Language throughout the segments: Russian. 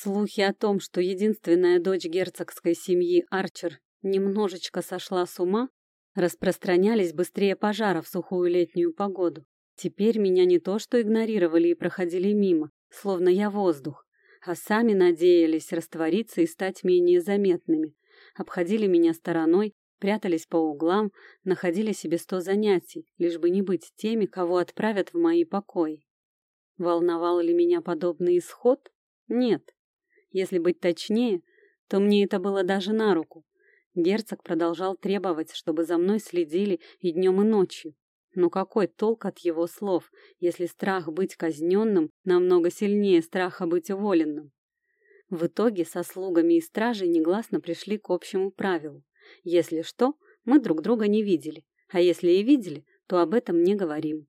Слухи о том, что единственная дочь герцогской семьи Арчер немножечко сошла с ума, распространялись быстрее пожара в сухую летнюю погоду. Теперь меня не то что игнорировали и проходили мимо, словно я воздух, а сами надеялись раствориться и стать менее заметными. Обходили меня стороной, прятались по углам, находили себе сто занятий, лишь бы не быть теми, кого отправят в мои покои. Волновал ли меня подобный исход? Нет. Если быть точнее, то мне это было даже на руку. Герцог продолжал требовать, чтобы за мной следили и днем, и ночью. Но какой толк от его слов, если страх быть казненным намного сильнее страха быть уволенным? В итоге со слугами и стражей негласно пришли к общему правилу. Если что, мы друг друга не видели, а если и видели, то об этом не говорим.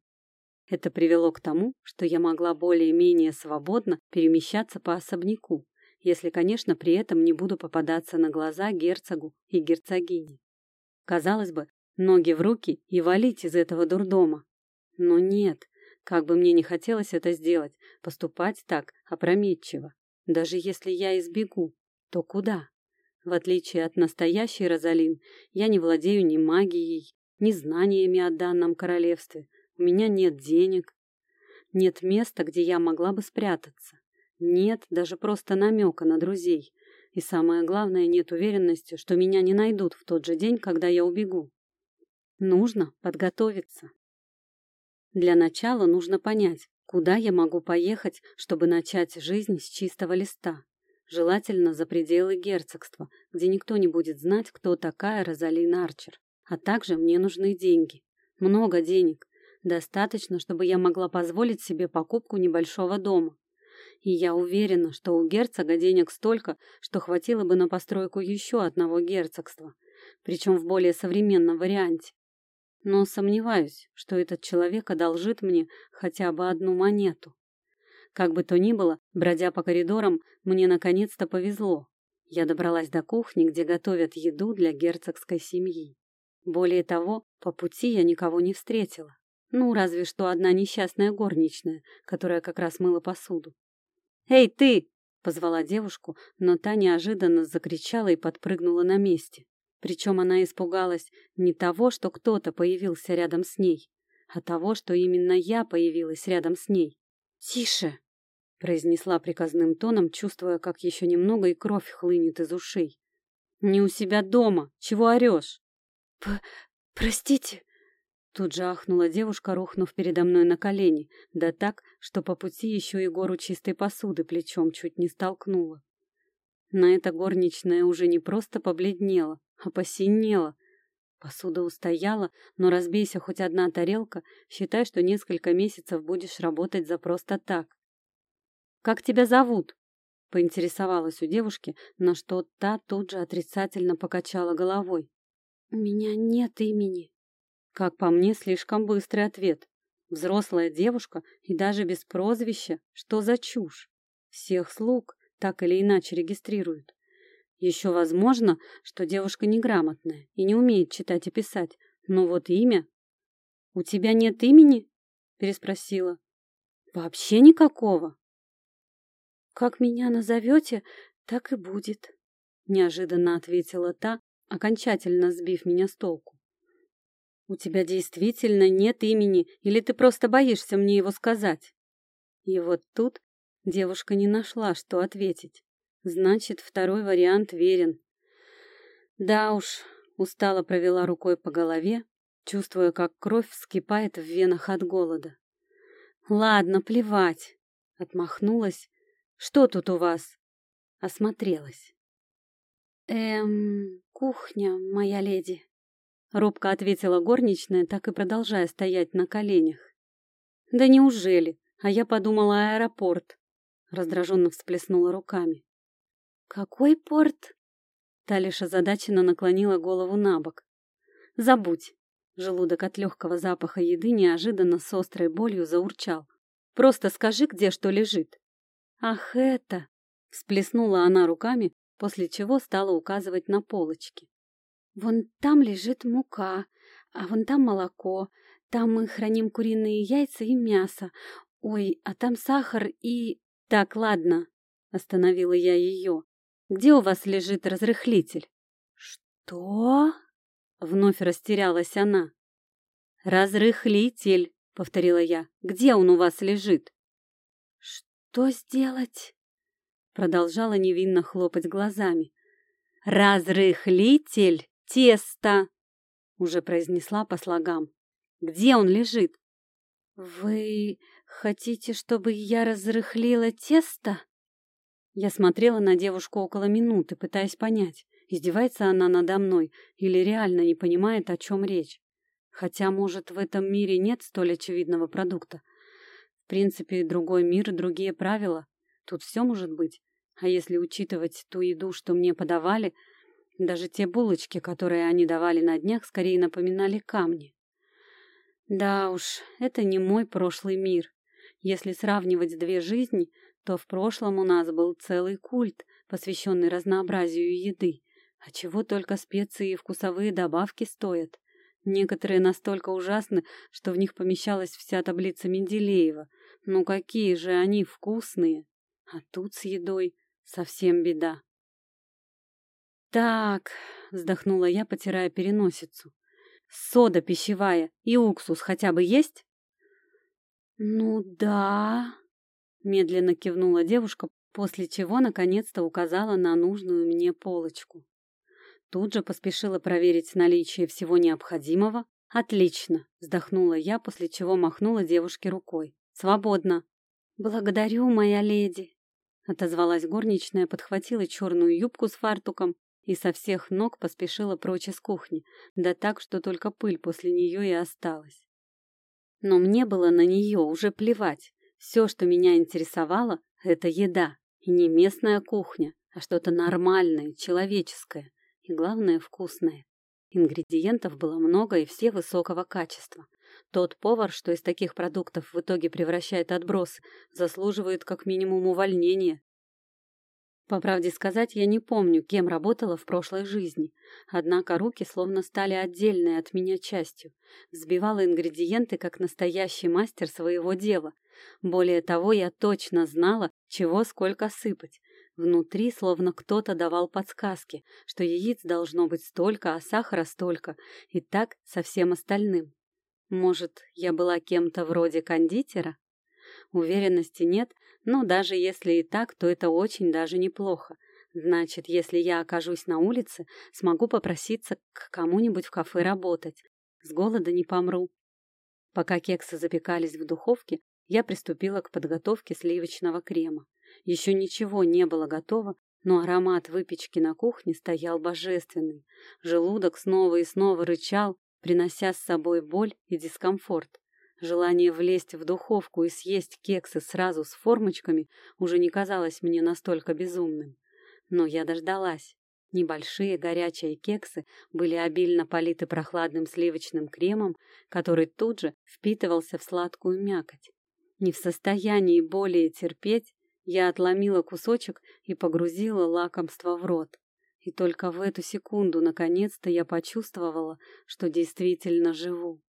Это привело к тому, что я могла более-менее свободно перемещаться по особняку, если, конечно, при этом не буду попадаться на глаза герцогу и герцогине. Казалось бы, ноги в руки и валить из этого дурдома. Но нет, как бы мне не хотелось это сделать, поступать так опрометчиво. Даже если я избегу, то куда? В отличие от настоящей Розалин, я не владею ни магией, ни знаниями о данном королевстве. У меня нет денег, нет места, где я могла бы спрятаться. Нет даже просто намека на друзей. И самое главное, нет уверенности, что меня не найдут в тот же день, когда я убегу. Нужно подготовиться. Для начала нужно понять, куда я могу поехать, чтобы начать жизнь с чистого листа. Желательно за пределы герцогства, где никто не будет знать, кто такая Розалин Арчер. А также мне нужны деньги. Много денег. Достаточно, чтобы я могла позволить себе покупку небольшого дома. И я уверена, что у герцога денег столько, что хватило бы на постройку еще одного герцогства, причем в более современном варианте. Но сомневаюсь, что этот человек одолжит мне хотя бы одну монету. Как бы то ни было, бродя по коридорам, мне наконец-то повезло. Я добралась до кухни, где готовят еду для герцогской семьи. Более того, по пути я никого не встретила. Ну, разве что одна несчастная горничная, которая как раз мыла посуду. «Эй, ты!» — позвала девушку, но та неожиданно закричала и подпрыгнула на месте. Причем она испугалась не того, что кто-то появился рядом с ней, а того, что именно я появилась рядом с ней. «Тише!» — произнесла приказным тоном, чувствуя, как еще немного и кровь хлынет из ушей. «Не у себя дома! Чего орешь?» П «Простите!» Тут же ахнула девушка, рухнув передо мной на колени, да так, что по пути еще и гору чистой посуды плечом чуть не столкнула. На это горничная уже не просто побледнела, а посинела. Посуда устояла, но разбейся хоть одна тарелка, считай, что несколько месяцев будешь работать за просто так. «Как тебя зовут?» — поинтересовалась у девушки, на что та тут же отрицательно покачала головой. «У меня нет имени», как по мне, слишком быстрый ответ. Взрослая девушка и даже без прозвища. Что за чушь? Всех слуг так или иначе регистрируют. Еще возможно, что девушка неграмотная и не умеет читать и писать. Но вот имя... «У тебя нет имени?» — переспросила. «Вообще никакого?» «Как меня назовете, так и будет», — неожиданно ответила та, окончательно сбив меня с толку. «У тебя действительно нет имени, или ты просто боишься мне его сказать?» И вот тут девушка не нашла, что ответить. Значит, второй вариант верен. Да уж, устало провела рукой по голове, чувствуя, как кровь вскипает в венах от голода. «Ладно, плевать», — отмахнулась. «Что тут у вас?» Осмотрелась. «Эм, кухня, моя леди», Робко ответила горничная, так и продолжая стоять на коленях. «Да неужели? А я подумала аэропорт!» Раздраженно всплеснула руками. «Какой порт?» Та лишь озадаченно наклонила голову на бок. «Забудь!» Желудок от легкого запаха еды неожиданно с острой болью заурчал. «Просто скажи, где что лежит!» «Ах, это!» Всплеснула она руками, после чего стала указывать на полочки. Вон там лежит мука, а вон там молоко. Там мы храним куриные яйца и мясо. Ой, а там сахар и... Так, ладно. Остановила я ее. «Где у вас лежит разрыхлитель?» «Что?» Вновь растерялась она. «Разрыхлитель», — повторила я. «Где он у вас лежит?» «Что сделать?» Продолжала невинно хлопать глазами. «Разрыхлитель теста!» Уже произнесла по слогам. «Где он лежит?» «Вы хотите, чтобы я разрыхлила тесто?» Я смотрела на девушку около минуты, пытаясь понять, издевается она надо мной или реально не понимает, о чем речь. Хотя, может, в этом мире нет столь очевидного продукта. В принципе, другой мир, другие правила. Тут все может быть. А если учитывать ту еду, что мне подавали, даже те булочки, которые они давали на днях, скорее напоминали камни. Да уж, это не мой прошлый мир. Если сравнивать две жизни, то в прошлом у нас был целый культ, посвященный разнообразию еды. А чего только специи и вкусовые добавки стоят. Некоторые настолько ужасны, что в них помещалась вся таблица Менделеева. Ну какие же они вкусные! А тут с едой совсем беда. «Так», — вздохнула я, потирая переносицу. «Сода пищевая и уксус хотя бы есть?» «Ну да», — медленно кивнула девушка, после чего наконец-то указала на нужную мне полочку. Тут же поспешила проверить наличие всего необходимого. «Отлично!» — вздохнула я, после чего махнула девушке рукой. «Свободно!» «Благодарю, моя леди!» Отозвалась горничная, подхватила черную юбку с фартуком и со всех ног поспешила прочь из кухни, да так, что только пыль после нее и осталась. Но мне было на нее уже плевать. Все, что меня интересовало, это еда. И не местная кухня, а что-то нормальное, человеческое. И главное, вкусное. Ингредиентов было много и все высокого качества. Тот повар, что из таких продуктов в итоге превращает отбросы, заслуживает как минимум увольнения. По правде сказать, я не помню, кем работала в прошлой жизни. Однако руки словно стали отдельной от меня частью. Взбивала ингредиенты, как настоящий мастер своего дела. Более того, я точно знала, чего сколько сыпать. Внутри словно кто-то давал подсказки, что яиц должно быть столько, а сахара столько, и так со всем остальным. Может, я была кем-то вроде кондитера? Уверенности нет, но даже если и так, то это очень даже неплохо. Значит, если я окажусь на улице, смогу попроситься к кому-нибудь в кафе работать. С голода не помру. Пока кексы запекались в духовке, я приступила к подготовке сливочного крема. Еще ничего не было готово, но аромат выпечки на кухне стоял божественный. Желудок снова и снова рычал, принося с собой боль и дискомфорт. Желание влезть в духовку и съесть кексы сразу с формочками уже не казалось мне настолько безумным. Но я дождалась. Небольшие горячие кексы были обильно политы прохладным сливочным кремом, который тут же впитывался в сладкую мякоть. Не в состоянии более терпеть, я отломила кусочек и погрузила лакомство в рот. И только в эту секунду наконец-то я почувствовала, что действительно живу.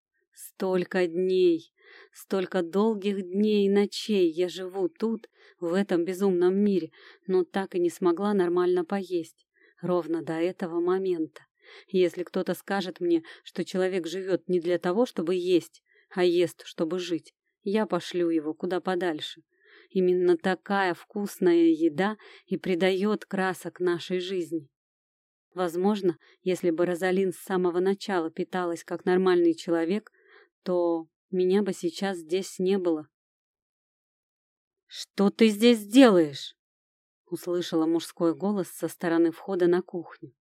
Столько дней, столько долгих дней и ночей я живу тут, в этом безумном мире, но так и не смогла нормально поесть. Ровно до этого момента. Если кто-то скажет мне, что человек живет не для того, чтобы есть, а ест, чтобы жить, я пошлю его куда подальше. Именно такая вкусная еда и придает красок нашей жизни. Возможно, если бы Розалин с самого начала питалась как нормальный человек, то меня бы сейчас здесь не было. «Что ты здесь делаешь?» Услышала мужской голос со стороны входа на кухню.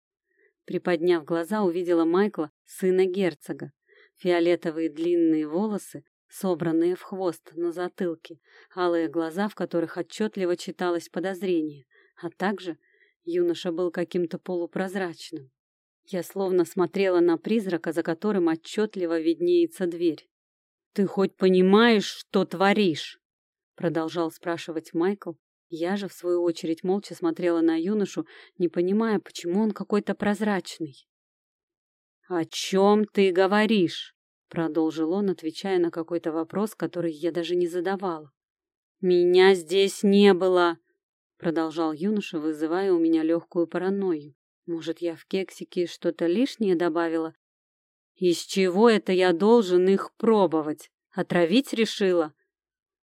Приподняв глаза, увидела Майкла, сына герцога. Фиолетовые длинные волосы, собранные в хвост на затылке, алые глаза, в которых отчетливо читалось подозрение, а также юноша был каким-то полупрозрачным. Я словно смотрела на призрака, за которым отчетливо виднеется дверь. «Ты хоть понимаешь, что творишь?» Продолжал спрашивать Майкл. Я же, в свою очередь, молча смотрела на юношу, не понимая, почему он какой-то прозрачный. «О чем ты говоришь?» Продолжил он, отвечая на какой-то вопрос, который я даже не задавала. «Меня здесь не было!» продолжал юноша, вызывая у меня легкую паранойю. Может, я в кексике что-то лишнее добавила? Из чего это я должен их пробовать? Отравить решила?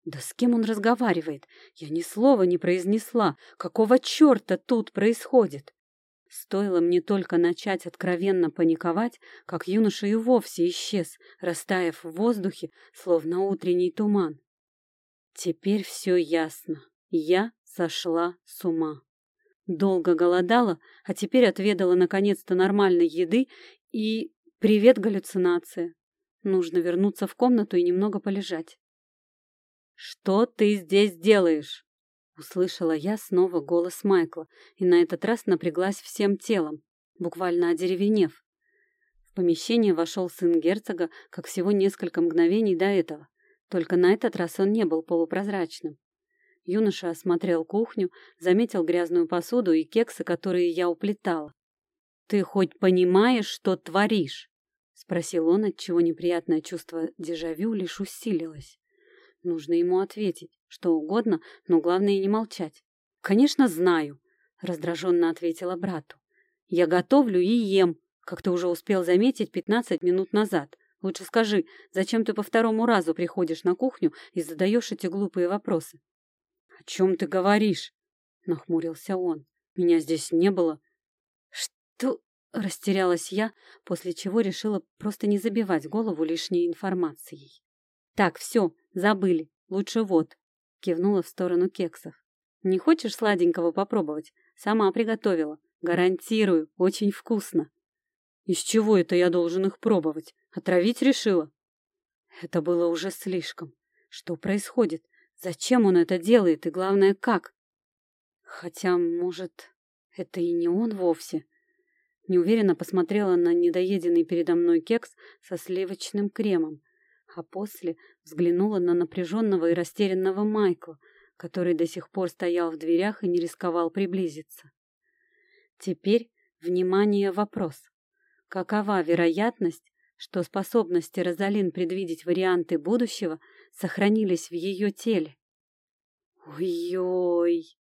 Да с кем он разговаривает? Я ни слова не произнесла. Какого черта тут происходит? Стоило мне только начать откровенно паниковать, как юноша и вовсе исчез, растаяв в воздухе, словно утренний туман. Теперь все ясно. Я сошла с ума. Долго голодала, а теперь отведала наконец-то нормальной еды и... Привет, галлюцинация. Нужно вернуться в комнату и немного полежать. «Что ты здесь делаешь?» Услышала я снова голос Майкла, и на этот раз напряглась всем телом, буквально одеревенев. В помещение вошел сын герцога, как всего несколько мгновений до этого. Только на этот раз он не был полупрозрачным. Юноша осмотрел кухню, заметил грязную посуду и кексы, которые я уплетала. «Ты хоть понимаешь, что творишь?» — спросил он, отчего неприятное чувство дежавю лишь усилилось. Нужно ему ответить, что угодно, но главное не молчать. «Конечно, знаю», — раздраженно ответила брату. «Я готовлю и ем, как ты уже успел заметить пятнадцать минут назад. Лучше скажи, зачем ты по второму разу приходишь на кухню и задаешь эти глупые вопросы?» «О чем ты говоришь?» — нахмурился он. «Меня здесь не было». «Что?» — растерялась я, после чего решила просто не забивать голову лишней информацией. «Так, все, забыли. Лучше вот», — кивнула в сторону кексов. «Не хочешь сладенького попробовать? Сама приготовила. Гарантирую, очень вкусно». «Из чего это я должен их пробовать? Отравить решила?» Это было уже слишком. Что происходит? Зачем он это делает и, главное, как? Хотя, может, это и не он вовсе. Неуверенно посмотрела на недоеденный передо мной кекс со сливочным кремом а после взглянула на напряженного и растерянного Майкла, который до сих пор стоял в дверях и не рисковал приблизиться. Теперь, внимание, вопрос. Какова вероятность, что способности Розалин предвидеть варианты будущего сохранились в ее теле? Ой-ой!